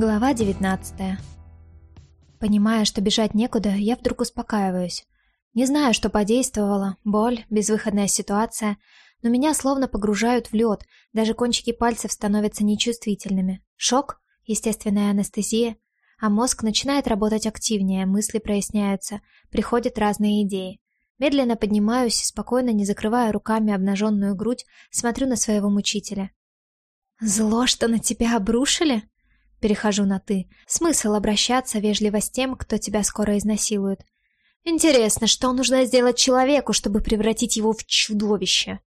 Глава 19 Понимая, что бежать некуда, я вдруг успокаиваюсь. Не знаю, что подействовало, боль, безвыходная ситуация, но меня словно погружают в лед, даже кончики пальцев становятся нечувствительными. Шок, естественная анестезия, а мозг начинает работать активнее, мысли проясняются, приходят разные идеи. Медленно поднимаюсь, спокойно, не закрывая руками обнаженную грудь, смотрю на своего мучителя. «Зло, что на тебя обрушили?» Перехожу на «ты». Смысл обращаться вежливо с тем, кто тебя скоро изнасилует. Интересно, что нужно сделать человеку, чтобы превратить его в чудовище?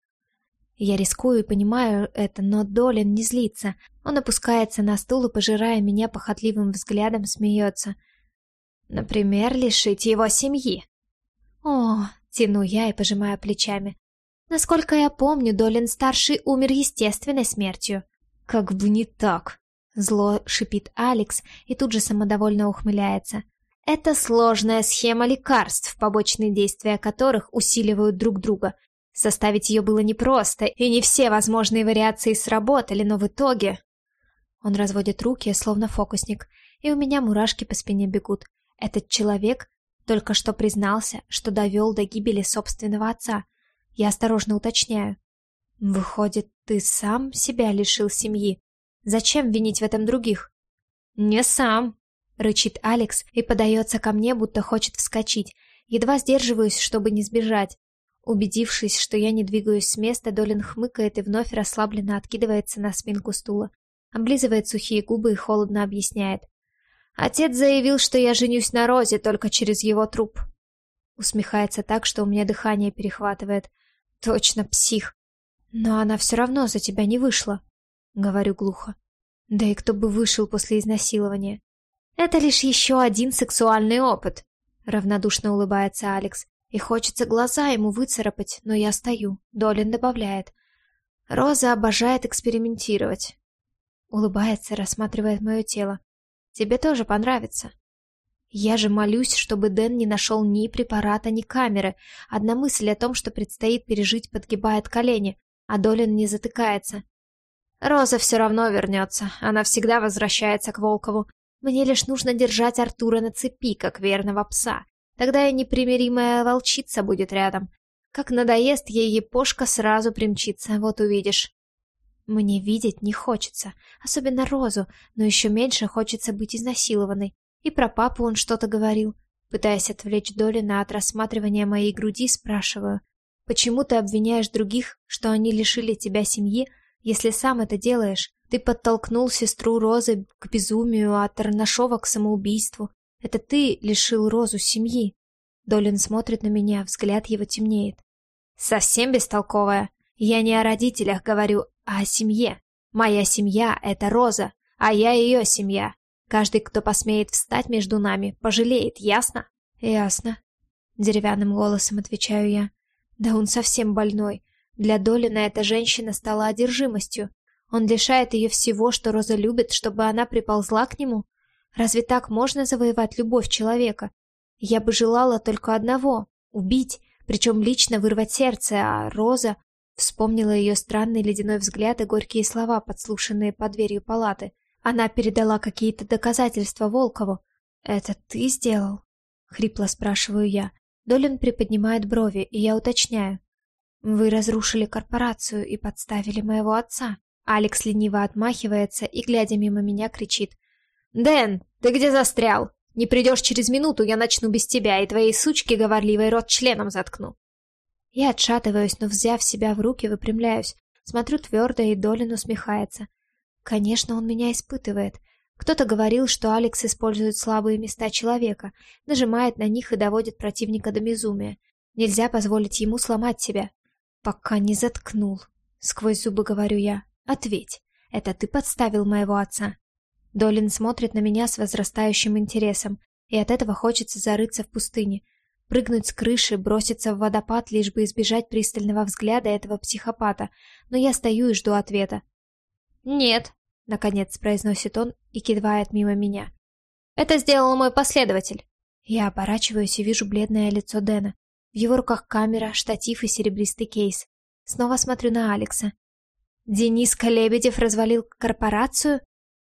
Я рискую и понимаю это, но Долин не злится. Он опускается на стул и, пожирая меня похотливым взглядом, смеется. Например, лишить его семьи. О, тяну я и пожимаю плечами. Насколько я помню, Долин-старший умер естественной смертью. Как бы не так. Зло шипит Алекс и тут же самодовольно ухмыляется. Это сложная схема лекарств, побочные действия которых усиливают друг друга. Составить ее было непросто, и не все возможные вариации сработали, но в итоге... Он разводит руки, словно фокусник, и у меня мурашки по спине бегут. Этот человек только что признался, что довел до гибели собственного отца. Я осторожно уточняю. «Выходит, ты сам себя лишил семьи?» Зачем винить в этом других? Не сам, рычит Алекс и подается ко мне, будто хочет вскочить. Едва сдерживаюсь, чтобы не сбежать. Убедившись, что я не двигаюсь с места, Долин хмыкает и вновь расслабленно откидывается на спинку стула. Облизывает сухие губы и холодно объясняет. Отец заявил, что я женюсь на Розе только через его труп. Усмехается так, что у меня дыхание перехватывает. Точно псих. Но она все равно за тебя не вышла говорю глухо. Да и кто бы вышел после изнасилования? Это лишь еще один сексуальный опыт, равнодушно улыбается Алекс. И хочется глаза ему выцарапать, но я стою. Долин добавляет. Роза обожает экспериментировать. Улыбается, рассматривает мое тело. Тебе тоже понравится. Я же молюсь, чтобы Дэн не нашел ни препарата, ни камеры. Одна мысль о том, что предстоит пережить, подгибает колени, а Долин не затыкается. Роза все равно вернется. Она всегда возвращается к Волкову. Мне лишь нужно держать Артура на цепи, как верного пса. Тогда и непримиримая волчица будет рядом. Как надоест ей епошка, сразу примчится, вот увидишь. Мне видеть не хочется, особенно Розу, но еще меньше хочется быть изнасилованной. И про папу он что-то говорил. Пытаясь отвлечь Долина от рассматривания моей груди, спрашиваю. «Почему ты обвиняешь других, что они лишили тебя семьи, если сам это делаешь, ты подтолкнул сестру Розы к безумию, а Тарнашова к самоубийству. Это ты лишил Розу семьи. Долин смотрит на меня, взгляд его темнеет. Совсем бестолковая. Я не о родителях говорю, а о семье. Моя семья — это Роза, а я ее семья. Каждый, кто посмеет встать между нами, пожалеет, ясно? Ясно. Деревянным голосом отвечаю я. Да он совсем больной. Для Долина эта женщина стала одержимостью. Он лишает ее всего, что Роза любит, чтобы она приползла к нему. Разве так можно завоевать любовь человека? Я бы желала только одного — убить, причем лично вырвать сердце, а Роза... Вспомнила ее странный ледяной взгляд и горькие слова, подслушанные под дверью палаты. Она передала какие-то доказательства Волкову. «Это ты сделал?» — хрипло спрашиваю я. Долин приподнимает брови, и я уточняю. Вы разрушили корпорацию и подставили моего отца. Алекс лениво отмахивается и, глядя мимо меня, кричит. «Дэн, ты где застрял? Не придешь через минуту, я начну без тебя, и твоей сучки говорливый рот членом заткну». Я отшатываюсь, но, взяв себя в руки, выпрямляюсь. Смотрю твердо, и Долин усмехается. Конечно, он меня испытывает. Кто-то говорил, что Алекс использует слабые места человека, нажимает на них и доводит противника до безумия. Нельзя позволить ему сломать себя. «Пока не заткнул», — сквозь зубы говорю я. «Ответь, это ты подставил моего отца?» Долин смотрит на меня с возрастающим интересом, и от этого хочется зарыться в пустыне, прыгнуть с крыши, броситься в водопад, лишь бы избежать пристального взгляда этого психопата, но я стою и жду ответа. «Нет», — наконец произносит он и кидывает мимо меня. «Это сделал мой последователь». Я оборачиваюсь и вижу бледное лицо Дэна. Его руках камера, штатив и серебристый кейс. Снова смотрю на Алекса. Денис Лебедев развалил корпорацию?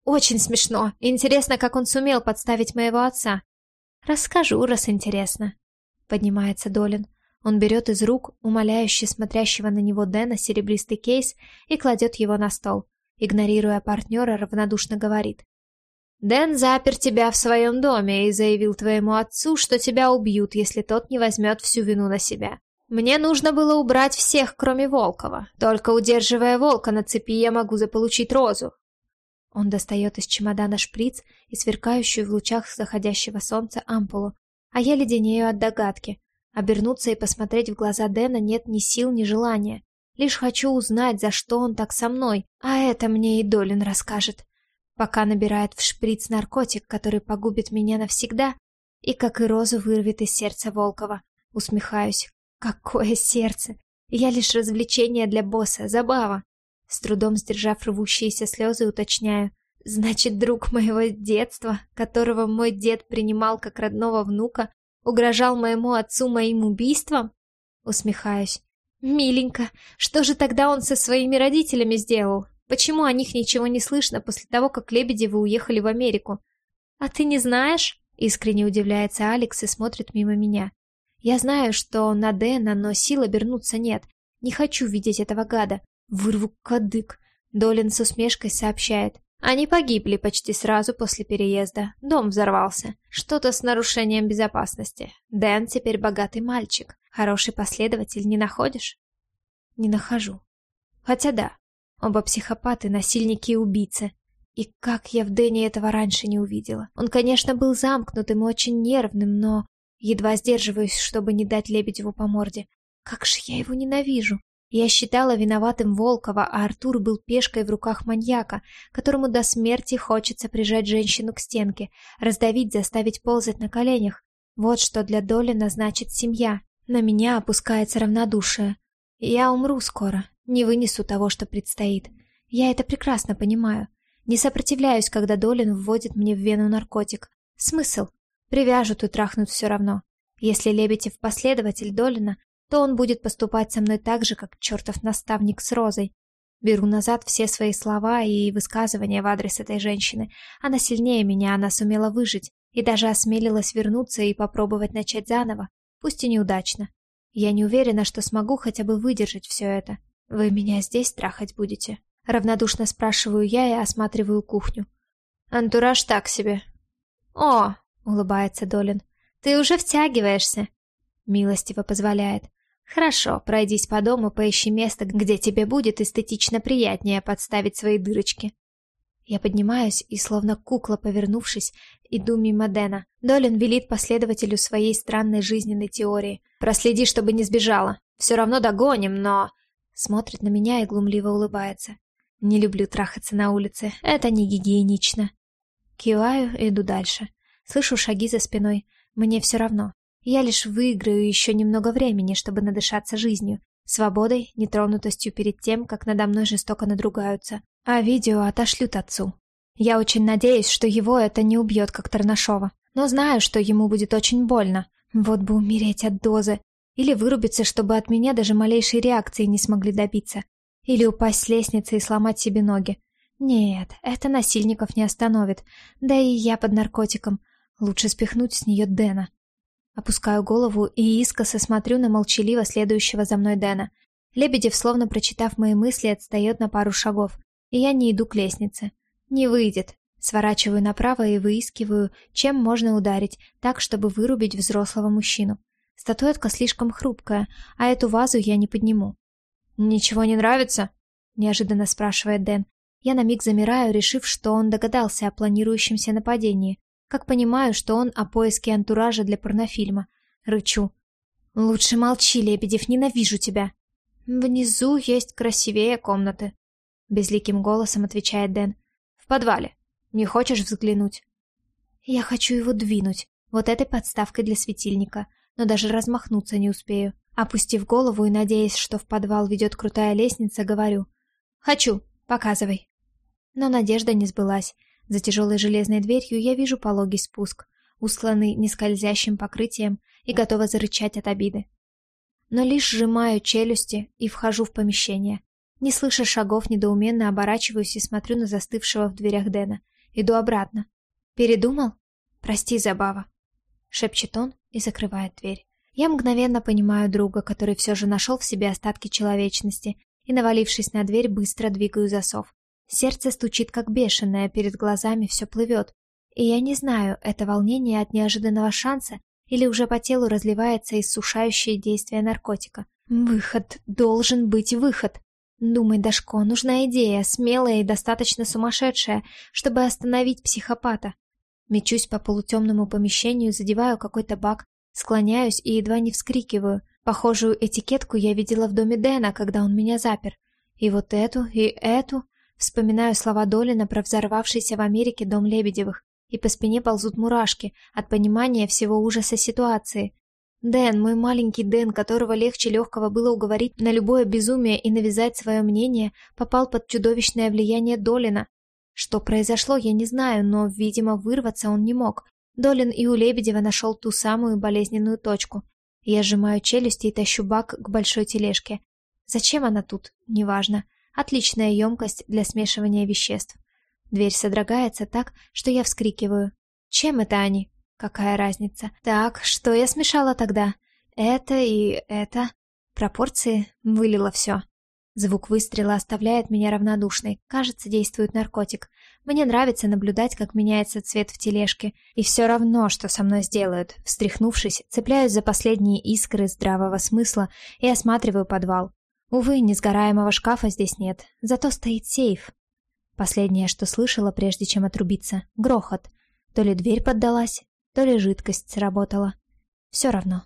Очень смешно. Интересно, как он сумел подставить моего отца. Расскажу, раз интересно. Поднимается Долин. Он берет из рук умоляюще смотрящего на него Дэна серебристый кейс и кладет его на стол. Игнорируя партнера, равнодушно говорит. «Дэн запер тебя в своем доме и заявил твоему отцу, что тебя убьют, если тот не возьмет всю вину на себя. Мне нужно было убрать всех, кроме Волкова. Только удерживая Волка на цепи, я могу заполучить Розу. Он достает из чемодана шприц и сверкающую в лучах заходящего солнца ампулу, а я леденею от догадки. Обернуться и посмотреть в глаза Дэна нет ни сил, ни желания. Лишь хочу узнать, за что он так со мной, а это мне и Долин расскажет. Пока набирает в шприц наркотик, который погубит меня навсегда, и, как и розу, вырвет из сердца Волкова. Усмехаюсь. Какое сердце! Я лишь развлечение для босса, забава. С трудом сдержав рвущиеся слезы, уточняю. Значит, друг моего детства, которого мой дед принимал как родного внука, угрожал моему отцу моим убийством? Усмехаюсь. Миленько, что же тогда он со своими родителями сделал? Почему о них ничего не слышно после того, как Лебедевы уехали в Америку? А ты не знаешь? Искренне удивляется Алекс и смотрит мимо меня. Я знаю, что на Дэна, но сил обернуться нет. Не хочу видеть этого гада. Вырву кадык. Долин с усмешкой сообщает. Они погибли почти сразу после переезда. Дом взорвался. Что-то с нарушением безопасности. Дэн теперь богатый мальчик. Хороший последователь не находишь? Не нахожу. Хотя да, оба психопаты, насильники и убийцы. И как я в Дэне этого раньше не увидела. Он, конечно, был замкнутым и очень нервным, но Едва сдерживаюсь, чтобы не дать Лебедеву по морде. Как же я его ненавижу. Я считала виноватым Волкова, а Артур был пешкой в руках маньяка, которому до смерти хочется прижать женщину к стенке, раздавить, заставить ползать на коленях. Вот что для Доли назначит семья. На меня опускается равнодушие. Я умру скоро, не вынесу того, что предстоит. Я это прекрасно понимаю. Не сопротивляюсь, когда Долин вводит мне в вену наркотик. Смысл? Привяжут и трахнут все равно. Если Лебедев последователь Долина, то он будет поступать со мной так же, как чертов наставник с Розой. Беру назад все свои слова и высказывания в адрес этой женщины. Она сильнее меня, она сумела выжить и даже осмелилась вернуться и попробовать начать заново, пусть и неудачно. Я не уверена, что смогу хотя бы выдержать все это. Вы меня здесь трахать будете? Равнодушно спрашиваю я и осматриваю кухню. Антураж так себе. О, — улыбается Долин. «Ты уже втягиваешься!» Милостиво позволяет. «Хорошо, пройдись по дому, поищи место, где тебе будет эстетично приятнее подставить свои дырочки». Я поднимаюсь и, словно кукла повернувшись, иду мимо Дэна. Долин велит последователю своей странной жизненной теории. «Проследи, чтобы не сбежала. Все равно догоним, но...» Смотрит на меня и глумливо улыбается. «Не люблю трахаться на улице. Это не гигиенично». Киваю и иду дальше. Слышу шаги за спиной. Мне все равно. Я лишь выиграю еще немного времени, чтобы надышаться жизнью, свободой, нетронутостью перед тем, как надо мной жестоко надругаются. А видео отошлют отцу. Я очень надеюсь, что его это не убьет, как Тарнашова. Но знаю, что ему будет очень больно. Вот бы умереть от дозы. Или вырубиться, чтобы от меня даже малейшей реакции не смогли добиться. Или упасть с лестницы и сломать себе ноги. Нет, это насильников не остановит. Да и я под наркотиком. Лучше спихнуть с нее Дэна. Опускаю голову и искоса смотрю на молчаливо следующего за мной Дэна. Лебедев, словно прочитав мои мысли, отстает на пару шагов, и я не иду к лестнице. Не выйдет. Сворачиваю направо и выискиваю, чем можно ударить, так, чтобы вырубить взрослого мужчину. Статуэтка слишком хрупкая, а эту вазу я не подниму. «Ничего не нравится?» — неожиданно спрашивает Дэн. Я на миг замираю, решив, что он догадался о планирующемся нападении, как понимаю, что он о поиске антуража для порнофильма. Рычу. «Лучше молчи, Лебедев, ненавижу тебя!» «Внизу есть красивее комнаты», — безликим голосом отвечает Дэн. «В подвале. Не хочешь взглянуть?» «Я хочу его двинуть, вот этой подставкой для светильника, но даже размахнуться не успею. Опустив голову и надеясь, что в подвал ведет крутая лестница, говорю. «Хочу, показывай». Но надежда не сбылась. За тяжелой железной дверью я вижу пологий спуск, устланный нескользящим покрытием и готова зарычать от обиды. Но лишь сжимаю челюсти и вхожу в помещение. Не слыша шагов, недоуменно оборачиваюсь и смотрю на застывшего в дверях Дэна. Иду обратно. Передумал? Прости, Забава. Шепчет он и закрывает дверь. Я мгновенно понимаю друга, который все же нашел в себе остатки человечности, и, навалившись на дверь, быстро двигаю засов. Сердце стучит как бешеное, перед глазами все плывет. И я не знаю, это волнение от неожиданного шанса или уже по телу разливается иссушающее действие наркотика. Выход, должен быть выход. Думай, Дашко, нужна идея, смелая и достаточно сумасшедшая, чтобы остановить психопата. Мечусь по полутемному помещению, задеваю какой-то бак, склоняюсь и едва не вскрикиваю. Похожую этикетку я видела в доме Дэна, когда он меня запер. И вот эту, и эту. Вспоминаю слова Долина про взорвавшийся в Америке дом Лебедевых, и по спине ползут мурашки от понимания всего ужаса ситуации. Дэн, мой маленький Дэн, которого легче легкого было уговорить на любое безумие и навязать свое мнение, попал под чудовищное влияние Долина. Что произошло, я не знаю, но, видимо, вырваться он не мог. Долин и у Лебедева нашел ту самую болезненную точку. Я сжимаю челюсти и тащу бак к большой тележке. Зачем она тут? Неважно. Отличная емкость для смешивания веществ. Дверь содрогается так, что я вскрикиваю. Чем это они? Какая разница? Так, что я смешала тогда? Это и это. Пропорции вылила все. Звук выстрела оставляет меня равнодушной. Кажется, действует наркотик. Мне нравится наблюдать, как меняется цвет в тележке. И все равно, что со мной сделают. Встряхнувшись, цепляюсь за последние искры здравого смысла и осматриваю подвал. Увы, несгораемого шкафа здесь нет. Зато стоит сейф. Последнее, что слышала, прежде чем отрубиться — грохот. То ли дверь поддалась, то ли жидкость сработала. Все равно.